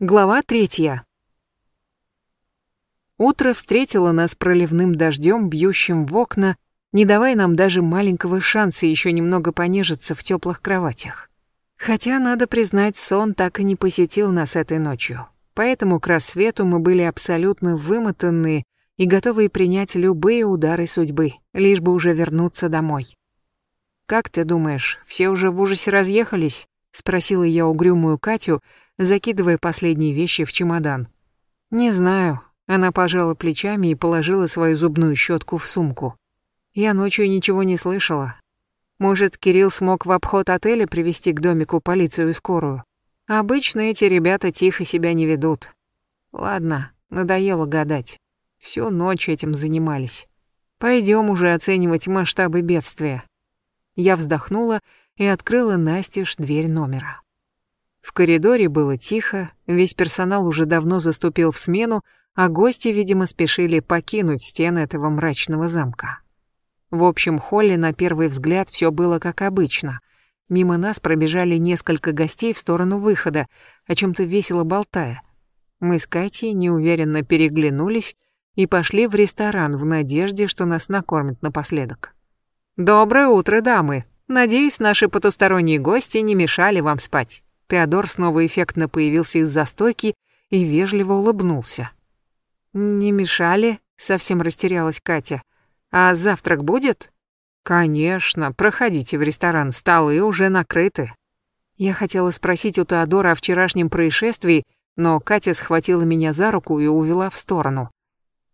Глава третья. Утро встретило нас проливным дождем, бьющим в окна, не давая нам даже маленького шанса еще немного понежиться в теплых кроватях. Хотя, надо признать, сон так и не посетил нас этой ночью. Поэтому к рассвету мы были абсолютно вымотанные и готовые принять любые удары судьбы, лишь бы уже вернуться домой. «Как ты думаешь, все уже в ужасе разъехались?» — спросила я угрюмую Катю, закидывая последние вещи в чемодан. «Не знаю». Она пожала плечами и положила свою зубную щетку в сумку. Я ночью ничего не слышала. Может, Кирилл смог в обход отеля привести к домику полицию и скорую. Обычно эти ребята тихо себя не ведут. Ладно, надоело гадать. Всю ночь этим занимались. Пойдем уже оценивать масштабы бедствия. Я вздохнула и открыла настежь дверь номера. В коридоре было тихо, весь персонал уже давно заступил в смену, а гости, видимо, спешили покинуть стены этого мрачного замка. В общем холле на первый взгляд все было как обычно. Мимо нас пробежали несколько гостей в сторону выхода, о чем-то весело болтая. Мы с Катей неуверенно переглянулись и пошли в ресторан в надежде, что нас накормят напоследок. «Доброе утро, дамы! Надеюсь, наши потусторонние гости не мешали вам спать». Теодор снова эффектно появился из застойки и вежливо улыбнулся. «Не мешали?» — совсем растерялась Катя. «А завтрак будет?» «Конечно, проходите в ресторан, столы уже накрыты». Я хотела спросить у Теодора о вчерашнем происшествии, но Катя схватила меня за руку и увела в сторону.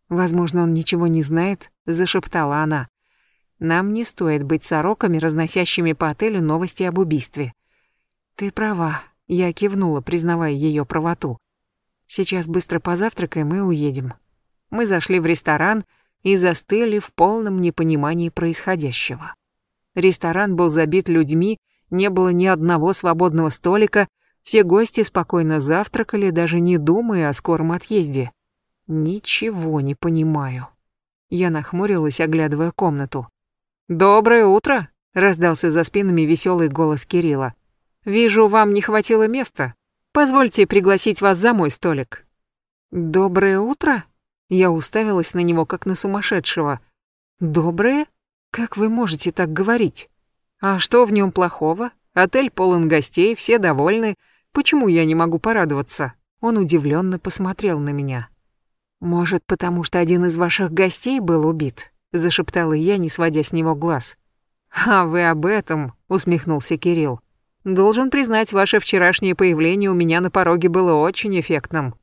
«Возможно, он ничего не знает», — зашептала она. «Нам не стоит быть сороками, разносящими по отелю новости об убийстве. «Ты права», — я кивнула, признавая ее правоту. «Сейчас быстро позавтракаем и уедем». Мы зашли в ресторан и застыли в полном непонимании происходящего. Ресторан был забит людьми, не было ни одного свободного столика, все гости спокойно завтракали, даже не думая о скором отъезде. Ничего не понимаю. Я нахмурилась, оглядывая комнату. «Доброе утро!» — раздался за спинами веселый голос Кирилла. Вижу, вам не хватило места. Позвольте пригласить вас за мой столик». «Доброе утро?» Я уставилась на него, как на сумасшедшего. «Доброе? Как вы можете так говорить? А что в нем плохого? Отель полон гостей, все довольны. Почему я не могу порадоваться?» Он удивленно посмотрел на меня. «Может, потому что один из ваших гостей был убит?» Зашептала я, не сводя с него глаз. «А вы об этом?» — усмехнулся Кирилл. Должен признать, ваше вчерашнее появление у меня на пороге было очень эффектным.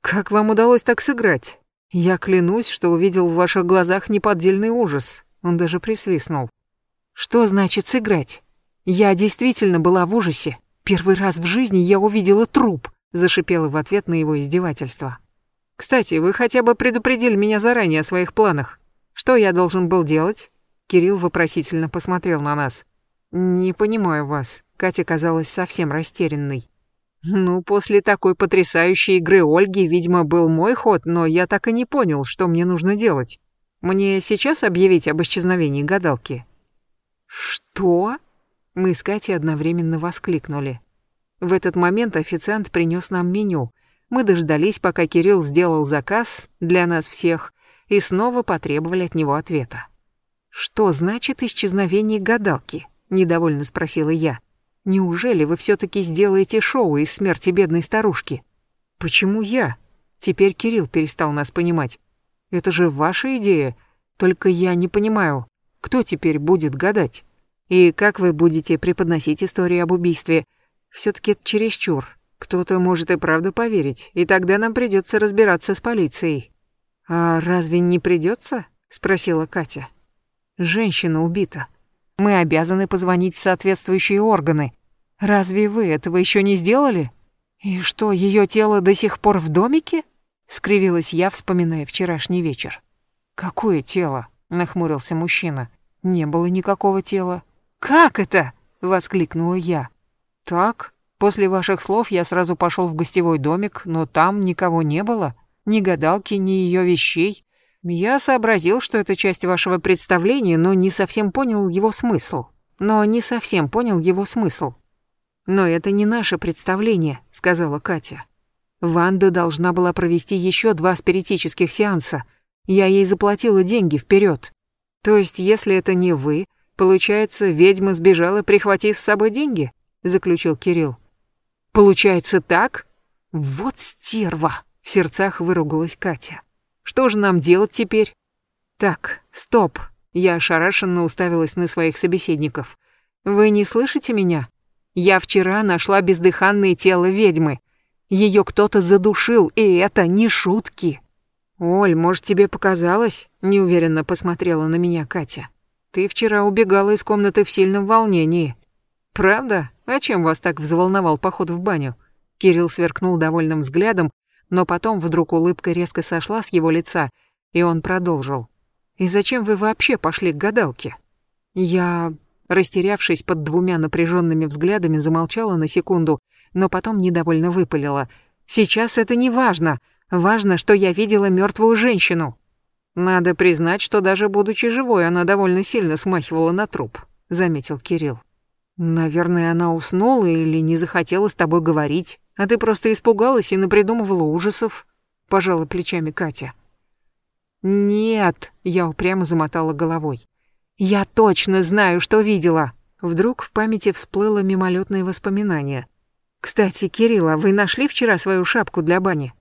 Как вам удалось так сыграть? Я клянусь, что увидел в ваших глазах неподдельный ужас. Он даже присвистнул. Что значит сыграть? Я действительно была в ужасе. Первый раз в жизни я увидела труп, зашипела в ответ на его издевательство. Кстати, вы хотя бы предупредили меня заранее о своих планах. Что я должен был делать? Кирилл вопросительно посмотрел на нас. Не понимаю вас. Катя казалась совсем растерянной. Ну, после такой потрясающей игры Ольги, видимо, был мой ход, но я так и не понял, что мне нужно делать. Мне сейчас объявить об исчезновении гадалки? Что? Мы с Катей одновременно воскликнули. В этот момент официант принес нам меню. Мы дождались, пока Кирилл сделал заказ для нас всех, и снова потребовали от него ответа. «Что значит исчезновение гадалки?» — недовольно спросила я. Неужели вы все-таки сделаете шоу из смерти бедной старушки? Почему я? Теперь Кирилл перестал нас понимать. Это же ваша идея. Только я не понимаю, кто теперь будет гадать? И как вы будете преподносить историю об убийстве? Все-таки чересчур. Кто-то может и правда поверить, и тогда нам придется разбираться с полицией. А разве не придется? спросила Катя. Женщина убита. Мы обязаны позвонить в соответствующие органы. Разве вы этого еще не сделали? И что, ее тело до сих пор в домике? Скривилась я, вспоминая вчерашний вечер. Какое тело? Нахмурился мужчина. Не было никакого тела. Как это? Воскликнула я. Так, после ваших слов я сразу пошел в гостевой домик, но там никого не было. Ни гадалки, ни ее вещей. Я сообразил, что это часть вашего представления, но не совсем понял его смысл. Но не совсем понял его смысл. Но это не наше представление, сказала Катя. Ванда должна была провести еще два спиритических сеанса. Я ей заплатила деньги вперед. То есть, если это не вы, получается, ведьма сбежала, прихватив с собой деньги? Заключил Кирилл. Получается так? Вот стерва! В сердцах выругалась Катя. Что же нам делать теперь? Так, стоп. Я ошарашенно уставилась на своих собеседников. Вы не слышите меня? Я вчера нашла бездыханное тело ведьмы. Ее кто-то задушил, и это не шутки. Оль, может, тебе показалось? Неуверенно посмотрела на меня Катя. Ты вчера убегала из комнаты в сильном волнении. Правда? А чем вас так взволновал поход в баню? Кирилл сверкнул довольным взглядом, но потом вдруг улыбка резко сошла с его лица, и он продолжил. «И зачем вы вообще пошли к гадалке?» Я, растерявшись под двумя напряженными взглядами, замолчала на секунду, но потом недовольно выпалила. «Сейчас это не важно. Важно, что я видела мертвую женщину». «Надо признать, что даже будучи живой, она довольно сильно смахивала на труп», — заметил Кирилл. «Наверное, она уснула или не захотела с тобой говорить, а ты просто испугалась и напридумывала ужасов», — пожала плечами Катя. «Нет», — я упрямо замотала головой. «Я точно знаю, что видела». Вдруг в памяти всплыло мимолетное воспоминание. «Кстати, Кирилл, а вы нашли вчера свою шапку для бани?»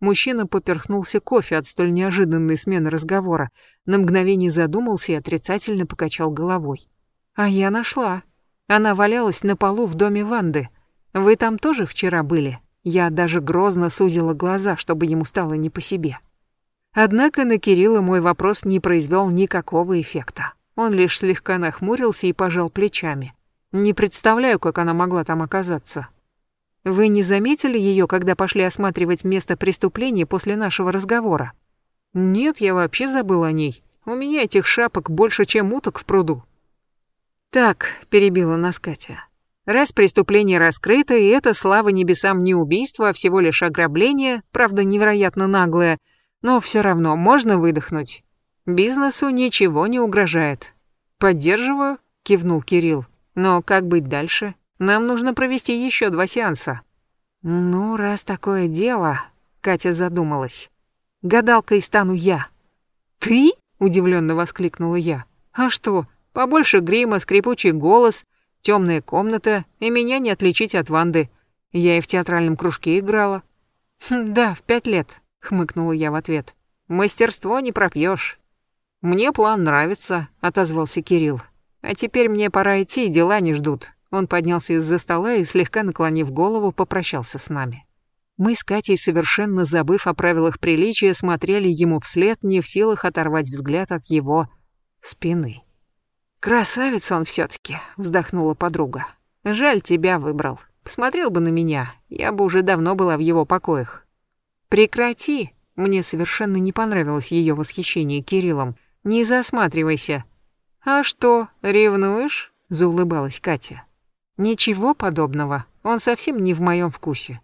Мужчина поперхнулся кофе от столь неожиданной смены разговора, на мгновение задумался и отрицательно покачал головой. «А я нашла. Она валялась на полу в доме Ванды. Вы там тоже вчера были?» Я даже грозно сузила глаза, чтобы ему стало не по себе. Однако на Кирилла мой вопрос не произвел никакого эффекта. Он лишь слегка нахмурился и пожал плечами. Не представляю, как она могла там оказаться. Вы не заметили ее, когда пошли осматривать место преступления после нашего разговора? Нет, я вообще забыл о ней. У меня этих шапок больше, чем уток в пруду. Так, перебила нас Катя. Раз преступление раскрыто, и это, слава небесам, не убийство, а всего лишь ограбление, правда, невероятно наглое, но все равно можно выдохнуть. Бизнесу ничего не угрожает. Поддерживаю, кивнул Кирилл. Но как быть дальше? Нам нужно провести еще два сеанса. Ну, раз такое дело, Катя задумалась. Гадалкой стану я. Ты? удивленно воскликнула я. А что? Побольше грима, скрипучий голос, темная комната, и меня не отличить от Ванды. Я и в театральном кружке играла. Хм, да, в пять лет, хмыкнула я в ответ. Мастерство не пропьешь. Мне план нравится, отозвался Кирилл. А теперь мне пора идти, дела не ждут. Он поднялся из-за стола и, слегка наклонив голову, попрощался с нами. Мы с Катей, совершенно забыв о правилах приличия, смотрели ему вслед, не в силах оторвать взгляд от его спины. «Красавец он все таки вздохнула подруга. «Жаль, тебя выбрал. Посмотрел бы на меня, я бы уже давно была в его покоях». «Прекрати!» Мне совершенно не понравилось ее восхищение Кириллом. «Не засматривайся». «А что, ревнуешь?» — заулыбалась Катя. Ничего подобного, он совсем не в моем вкусе.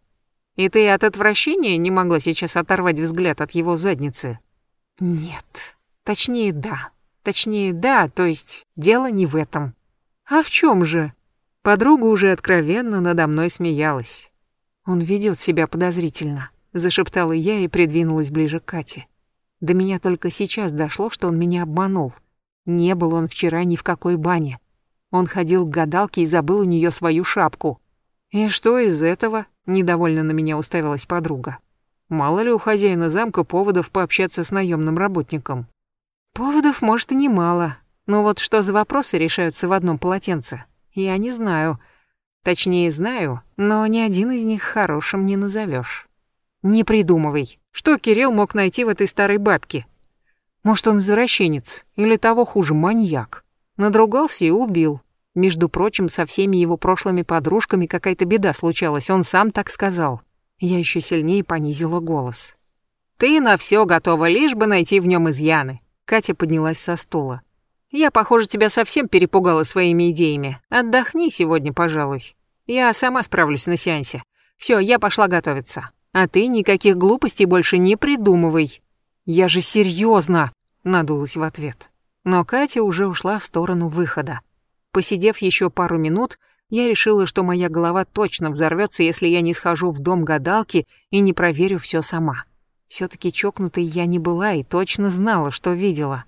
И ты от отвращения не могла сейчас оторвать взгляд от его задницы? Нет. Точнее, да. Точнее, да, то есть дело не в этом. А в чем же? Подруга уже откровенно надо мной смеялась. Он ведет себя подозрительно, зашептала я и придвинулась ближе к Кате. До меня только сейчас дошло, что он меня обманул. Не был он вчера ни в какой бане. Он ходил к гадалке и забыл у нее свою шапку. «И что из этого?» — недовольно на меня уставилась подруга. «Мало ли у хозяина замка поводов пообщаться с наемным работником». «Поводов, может, и немало. Но вот что за вопросы решаются в одном полотенце? Я не знаю. Точнее, знаю, но ни один из них хорошим не назовешь. Не придумывай. Что Кирилл мог найти в этой старой бабке? Может, он извращенец или того хуже, маньяк. Надругался и убил. Между прочим, со всеми его прошлыми подружками какая-то беда случалась, он сам так сказал. Я еще сильнее понизила голос. «Ты на все готова, лишь бы найти в нем изъяны». Катя поднялась со стула. «Я, похоже, тебя совсем перепугала своими идеями. Отдохни сегодня, пожалуй. Я сама справлюсь на сеансе. Все, я пошла готовиться. А ты никаких глупостей больше не придумывай». «Я же серьезно, надулась в ответ. Но Катя уже ушла в сторону выхода. Посидев еще пару минут, Я решила, что моя голова точно взорвется, если я не схожу в дом гадалки и не проверю все сама. Все-таки чокнутой я не была и точно знала, что видела.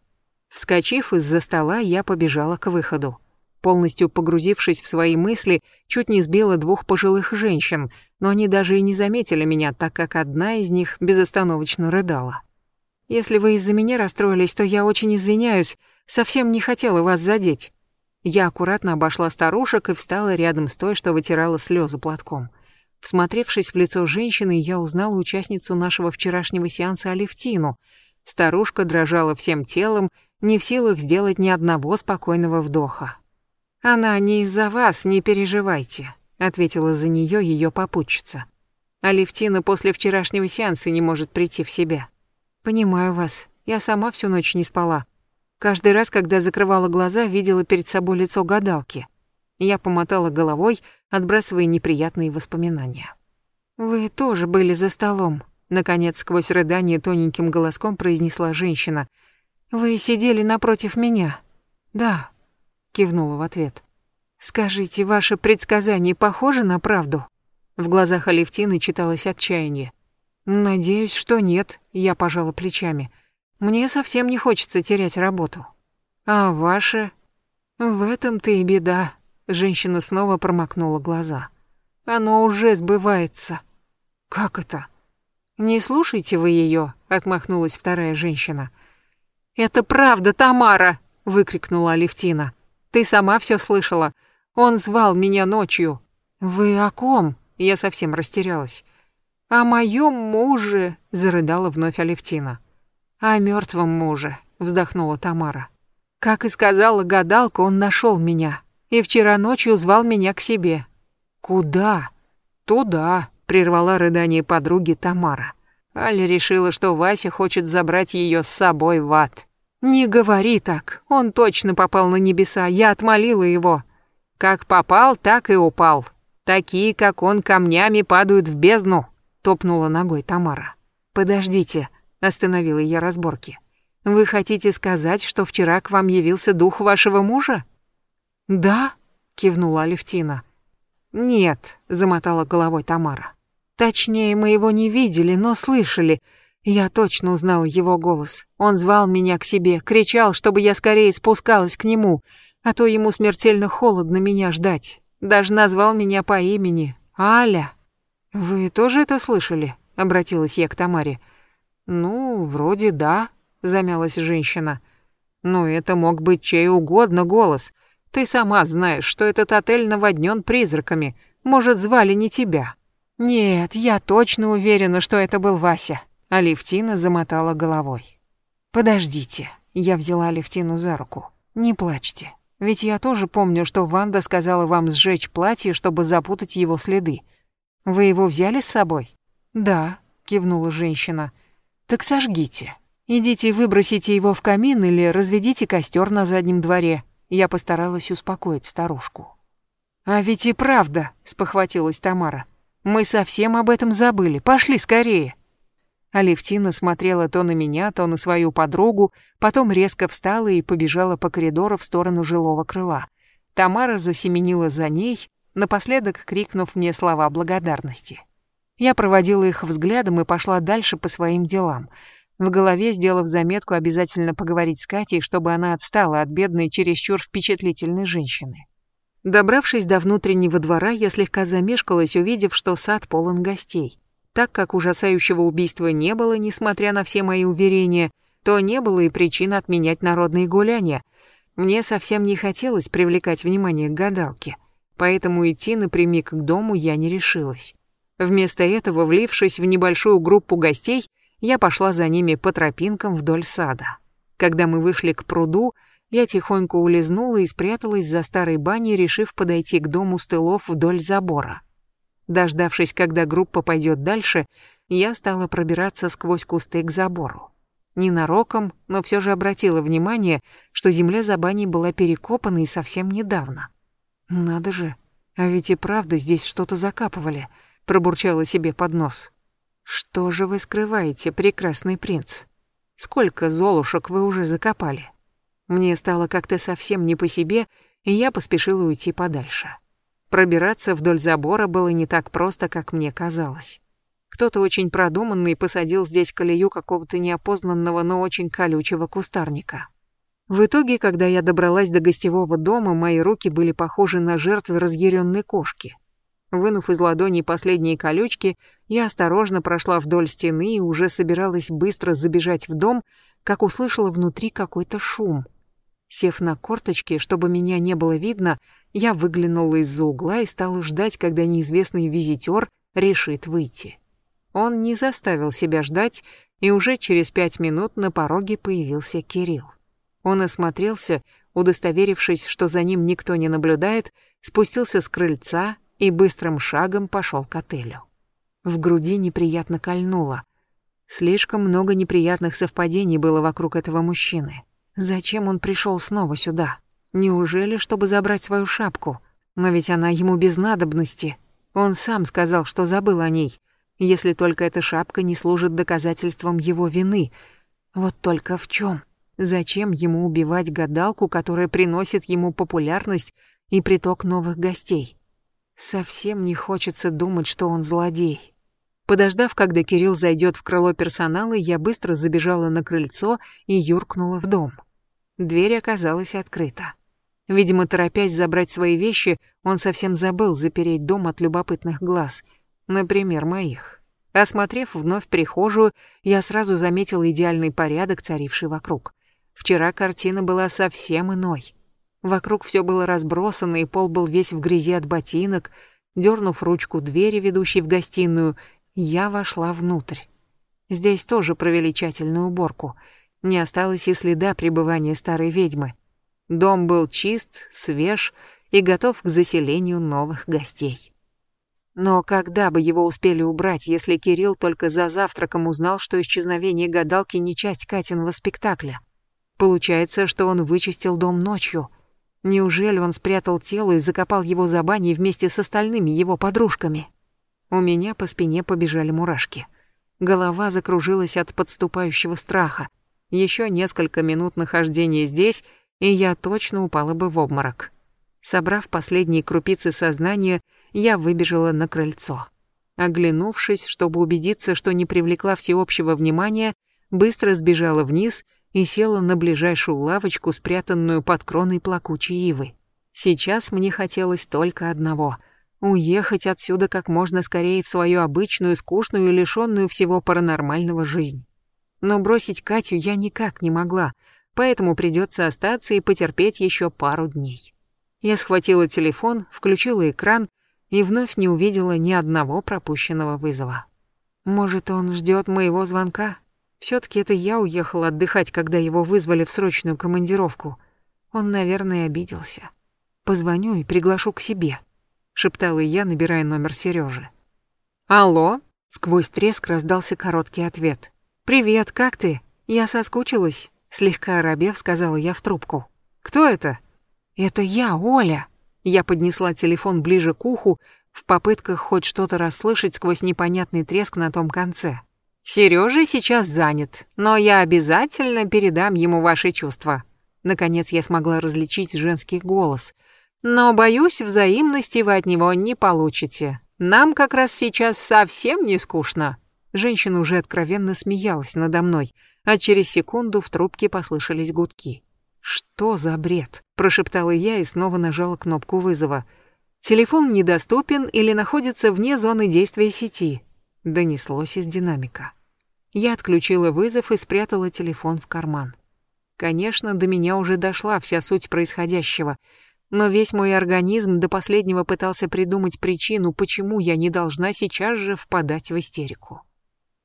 Вскочив из-за стола, я побежала к выходу. Полностью погрузившись в свои мысли, чуть не сбила двух пожилых женщин, но они даже и не заметили меня, так как одна из них безостановочно рыдала. «Если вы из-за меня расстроились, то я очень извиняюсь, совсем не хотела вас задеть». Я аккуратно обошла старушек и встала рядом с той, что вытирала слезы платком. Всмотревшись в лицо женщины, я узнала участницу нашего вчерашнего сеанса Алевтину. Старушка дрожала всем телом, не в силах сделать ни одного спокойного вдоха. «Она не из-за вас, не переживайте», — ответила за нее ее попутчица. Алевтина после вчерашнего сеанса не может прийти в себя. «Понимаю вас. Я сама всю ночь не спала. Каждый раз, когда закрывала глаза, видела перед собой лицо гадалки. Я помотала головой, отбрасывая неприятные воспоминания. «Вы тоже были за столом», — наконец сквозь рыдание тоненьким голоском произнесла женщина. «Вы сидели напротив меня?» «Да», — кивнула в ответ. «Скажите, ваше предсказание похоже на правду?» В глазах Алевтины читалось отчаяние. «Надеюсь, что нет», — я пожала плечами. «Мне совсем не хочется терять работу». «А ваше?» «В этом-то и беда», — женщина снова промокнула глаза. «Оно уже сбывается». «Как это?» «Не слушайте вы ее», — отмахнулась вторая женщина. «Это правда, Тамара!» — выкрикнула Алевтина. «Ты сама все слышала. Он звал меня ночью». «Вы о ком?» Я совсем растерялась. «О моем муже!» — зарыдала вновь Алевтина. «О мертвом муже!» — вздохнула Тамара. «Как и сказала гадалка, он нашел меня. И вчера ночью звал меня к себе». «Куда?» «Туда», — прервала рыдание подруги Тамара. Аля решила, что Вася хочет забрать ее с собой в ад. «Не говори так. Он точно попал на небеса. Я отмолила его. Как попал, так и упал. Такие, как он, камнями падают в бездну топнула ногой Тамара. Подождите, остановила я разборки. Вы хотите сказать, что вчера к вам явился дух вашего мужа? Да, кивнула Алевтина. Нет, замотала головой Тамара. Точнее, мы его не видели, но слышали. Я точно узнала его голос. Он звал меня к себе, кричал, чтобы я скорее спускалась к нему, а то ему смертельно холодно меня ждать. Даже назвал меня по имени Аля. «Вы тоже это слышали?» — обратилась я к Тамаре. «Ну, вроде да», — замялась женщина. «Ну, это мог быть чей угодно голос. Ты сама знаешь, что этот отель наводнен призраками. Может, звали не тебя». «Нет, я точно уверена, что это был Вася», — Алевтина замотала головой. «Подождите», — я взяла Алевтину за руку. «Не плачьте. Ведь я тоже помню, что Ванда сказала вам сжечь платье, чтобы запутать его следы. Вы его взяли с собой? Да, кивнула женщина. Так сожгите. Идите выбросите его в камин или разведите костер на заднем дворе. Я постаралась успокоить старушку. А ведь и правда, спохватилась Тамара. Мы совсем об этом забыли. Пошли скорее. Алевтина смотрела то на меня, то на свою подругу, потом резко встала и побежала по коридору в сторону жилого крыла. Тамара засеменила за ней, напоследок крикнув мне слова благодарности. Я проводила их взглядом и пошла дальше по своим делам, в голове сделав заметку обязательно поговорить с Катей, чтобы она отстала от бедной, чересчур впечатлительной женщины. Добравшись до внутреннего двора, я слегка замешкалась, увидев, что сад полон гостей. Так как ужасающего убийства не было, несмотря на все мои уверения, то не было и причин отменять народные гуляния. Мне совсем не хотелось привлекать внимание к гадалке поэтому идти напрямик к дому я не решилась. Вместо этого, влившись в небольшую группу гостей, я пошла за ними по тропинкам вдоль сада. Когда мы вышли к пруду, я тихонько улизнула и спряталась за старой баней, решив подойти к дому с тылов вдоль забора. Дождавшись, когда группа пойдет дальше, я стала пробираться сквозь кусты к забору. Ненароком, но все же обратила внимание, что земля за баней была перекопана и совсем недавно. «Надо же, а ведь и правда здесь что-то закапывали», — пробурчала себе под нос. «Что же вы скрываете, прекрасный принц? Сколько золушек вы уже закопали?» Мне стало как-то совсем не по себе, и я поспешила уйти подальше. Пробираться вдоль забора было не так просто, как мне казалось. Кто-то очень продуманный посадил здесь колею какого-то неопознанного, но очень колючего кустарника. В итоге, когда я добралась до гостевого дома, мои руки были похожи на жертвы разъяренной кошки. Вынув из ладоней последние колючки, я осторожно прошла вдоль стены и уже собиралась быстро забежать в дом, как услышала внутри какой-то шум. Сев на корточки, чтобы меня не было видно, я выглянула из-за угла и стала ждать, когда неизвестный визитер решит выйти. Он не заставил себя ждать, и уже через пять минут на пороге появился Кирилл. Он осмотрелся, удостоверившись, что за ним никто не наблюдает, спустился с крыльца и быстрым шагом пошел к отелю. В груди неприятно кольнуло. Слишком много неприятных совпадений было вокруг этого мужчины. Зачем он пришел снова сюда? Неужели, чтобы забрать свою шапку? Но ведь она ему без надобности. Он сам сказал, что забыл о ней, если только эта шапка не служит доказательством его вины. Вот только в чем? Зачем ему убивать гадалку, которая приносит ему популярность и приток новых гостей? Совсем не хочется думать, что он злодей. Подождав, когда Кирилл зайдет в крыло персонала, я быстро забежала на крыльцо и юркнула в дом. Дверь оказалась открыта. Видимо, торопясь забрать свои вещи, он совсем забыл запереть дом от любопытных глаз, например, моих. Осмотрев вновь прихожую, я сразу заметила идеальный порядок, царивший вокруг. Вчера картина была совсем иной. Вокруг все было разбросано, и пол был весь в грязи от ботинок. Дернув ручку двери, ведущей в гостиную, я вошла внутрь. Здесь тоже провели тщательную уборку. Не осталось и следа пребывания старой ведьмы. Дом был чист, свеж и готов к заселению новых гостей. Но когда бы его успели убрать, если Кирилл только за завтраком узнал, что исчезновение гадалки не часть Катиного спектакля? Получается, что он вычистил дом ночью — Неужели он спрятал тело и закопал его за баней вместе с остальными его подружками? У меня по спине побежали мурашки. Голова закружилась от подступающего страха. Еще несколько минут нахождения здесь, и я точно упала бы в обморок. Собрав последние крупицы сознания, я выбежала на крыльцо. Оглянувшись, чтобы убедиться, что не привлекла всеобщего внимания, быстро сбежала вниз и села на ближайшую лавочку, спрятанную под кроной плакучей ивы. Сейчас мне хотелось только одного — уехать отсюда как можно скорее в свою обычную, скучную и лишенную всего паранормального жизнь. Но бросить Катю я никак не могла, поэтому придется остаться и потерпеть еще пару дней. Я схватила телефон, включила экран и вновь не увидела ни одного пропущенного вызова. Может, он ждет моего звонка? Все-таки это я уехала отдыхать, когда его вызвали в срочную командировку. Он, наверное, обиделся. Позвоню и приглашу к себе, шептала я, набирая номер Сережи. Алло? Сквозь треск раздался короткий ответ. Привет, как ты? Я соскучилась, слегка оробев сказала я в трубку. Кто это? Это я, Оля. Я поднесла телефон ближе к уху в попытках хоть что-то расслышать сквозь непонятный треск на том конце. Сережа сейчас занят, но я обязательно передам ему ваши чувства. Наконец я смогла различить женский голос. Но, боюсь, взаимности вы от него не получите. Нам как раз сейчас совсем не скучно. Женщина уже откровенно смеялась надо мной, а через секунду в трубке послышались гудки. «Что за бред?» – прошептала я и снова нажала кнопку вызова. «Телефон недоступен или находится вне зоны действия сети», – донеслось из динамика. Я отключила вызов и спрятала телефон в карман. Конечно, до меня уже дошла вся суть происходящего, но весь мой организм до последнего пытался придумать причину, почему я не должна сейчас же впадать в истерику.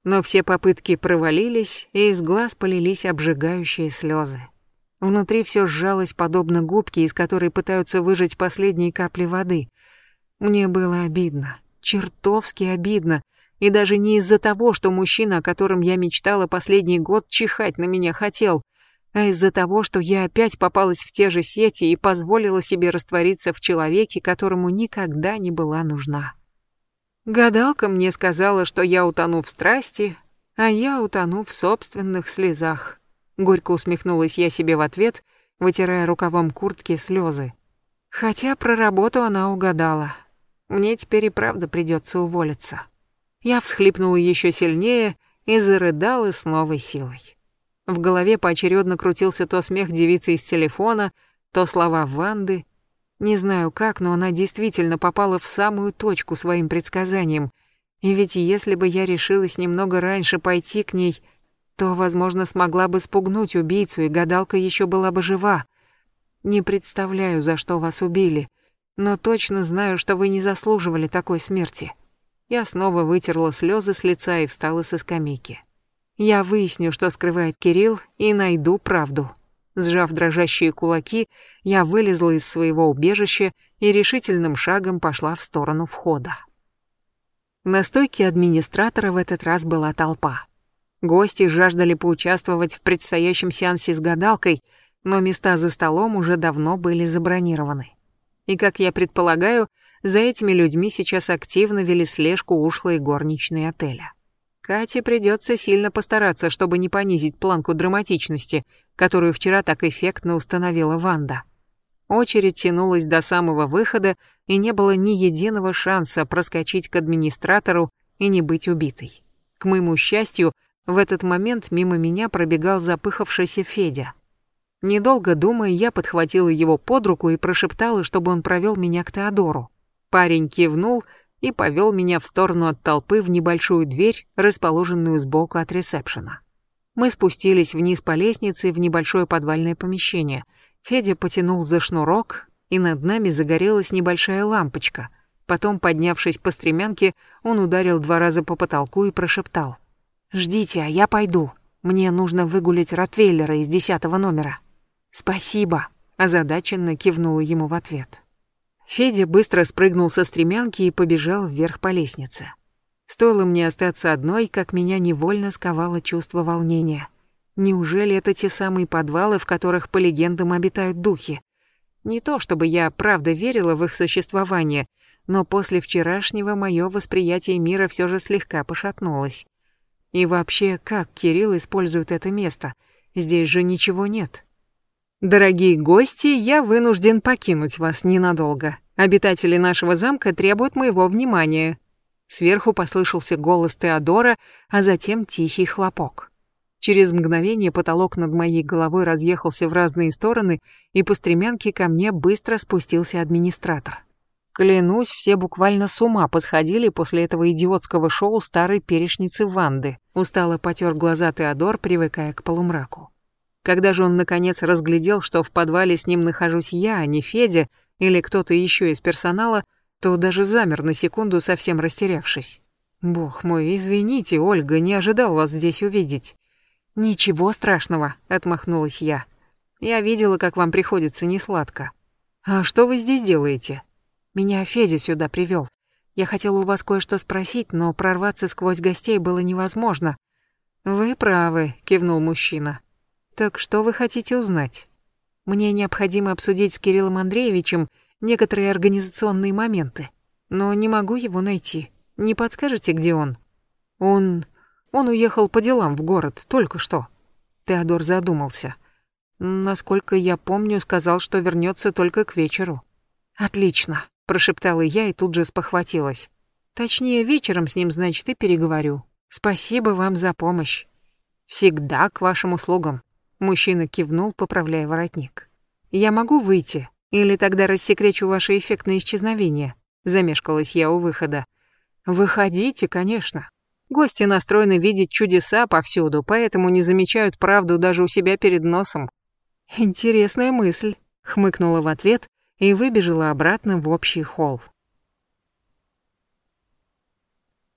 Но все попытки провалились, и из глаз полились обжигающие слезы. Внутри все сжалось подобно губке, из которой пытаются выжать последние капли воды. Мне было обидно, чертовски обидно, и даже не из-за того, что мужчина, о котором я мечтала последний год, чихать на меня хотел, а из-за того, что я опять попалась в те же сети и позволила себе раствориться в человеке, которому никогда не была нужна. Гадалка мне сказала, что я утону в страсти, а я утону в собственных слезах. Горько усмехнулась я себе в ответ, вытирая рукавом куртки слезы. Хотя про работу она угадала. Мне теперь и правда придется уволиться. Я всхлипнула еще сильнее и зарыдала с новой силой. В голове поочередно крутился то смех девицы из телефона, то слова Ванды. Не знаю как, но она действительно попала в самую точку своим предсказанием. И ведь если бы я решилась немного раньше пойти к ней, то, возможно, смогла бы спугнуть убийцу, и гадалка еще была бы жива. Не представляю, за что вас убили, но точно знаю, что вы не заслуживали такой смерти. Я снова вытерла слезы с лица и встала со скамейки. Я выясню, что скрывает Кирилл, и найду правду. Сжав дрожащие кулаки, я вылезла из своего убежища и решительным шагом пошла в сторону входа. На стойке администратора в этот раз была толпа. Гости жаждали поучаствовать в предстоящем сеансе с гадалкой, но места за столом уже давно были забронированы. И, как я предполагаю, за этими людьми сейчас активно вели слежку ушлые горничные отеля. Кате придется сильно постараться, чтобы не понизить планку драматичности, которую вчера так эффектно установила Ванда. Очередь тянулась до самого выхода, и не было ни единого шанса проскочить к администратору и не быть убитой. К моему счастью, в этот момент мимо меня пробегал запыхавшийся Федя. Недолго думая, я подхватила его под руку и прошептала, чтобы он провел меня к Теодору. Парень кивнул и повел меня в сторону от толпы в небольшую дверь, расположенную сбоку от ресепшена. Мы спустились вниз по лестнице в небольшое подвальное помещение — Федя потянул за шнурок, и над нами загорелась небольшая лампочка. Потом, поднявшись по стремянке, он ударил два раза по потолку и прошептал. «Ждите, а я пойду. Мне нужно выгулить Ротвейлера из десятого номера». «Спасибо», — озадаченно кивнула ему в ответ. Федя быстро спрыгнул со стремянки и побежал вверх по лестнице. Стоило мне остаться одной, как меня невольно сковало чувство волнения — Неужели это те самые подвалы, в которых, по легендам, обитают духи? Не то чтобы я правда верила в их существование, но после вчерашнего мое восприятие мира все же слегка пошатнулось. И вообще, как Кирилл использует это место? Здесь же ничего нет. Дорогие гости, я вынужден покинуть вас ненадолго. Обитатели нашего замка требуют моего внимания. Сверху послышался голос Теодора, а затем тихий хлопок. Через мгновение потолок над моей головой разъехался в разные стороны, и по стремянке ко мне быстро спустился администратор. Клянусь, все буквально с ума посходили после этого идиотского шоу старой перешницы Ванды. Устало потер глаза Теодор, привыкая к полумраку. Когда же он наконец разглядел, что в подвале с ним нахожусь я, а не Федя или кто-то еще из персонала, то даже замер на секунду, совсем растерявшись. «Бог мой, извините, Ольга, не ожидал вас здесь увидеть». «Ничего страшного», — отмахнулась я. «Я видела, как вам приходится несладко». «А что вы здесь делаете?» «Меня Федя сюда привел. Я хотела у вас кое-что спросить, но прорваться сквозь гостей было невозможно». «Вы правы», — кивнул мужчина. «Так что вы хотите узнать?» «Мне необходимо обсудить с Кириллом Андреевичем некоторые организационные моменты, но не могу его найти. Не подскажете, где он?» «Он он уехал по делам в город, только что. Теодор задумался. Насколько я помню, сказал, что вернется только к вечеру. Отлично, прошептала я и тут же спохватилась. Точнее, вечером с ним, значит, и переговорю. Спасибо вам за помощь. Всегда к вашим услугам. Мужчина кивнул, поправляя воротник. Я могу выйти? Или тогда рассекречу ваше эффектное исчезновение? Замешкалась я у выхода. Выходите, конечно. Гости настроены видеть чудеса повсюду, поэтому не замечают правду даже у себя перед носом. Интересная мысль, хмыкнула в ответ и выбежала обратно в общий холл.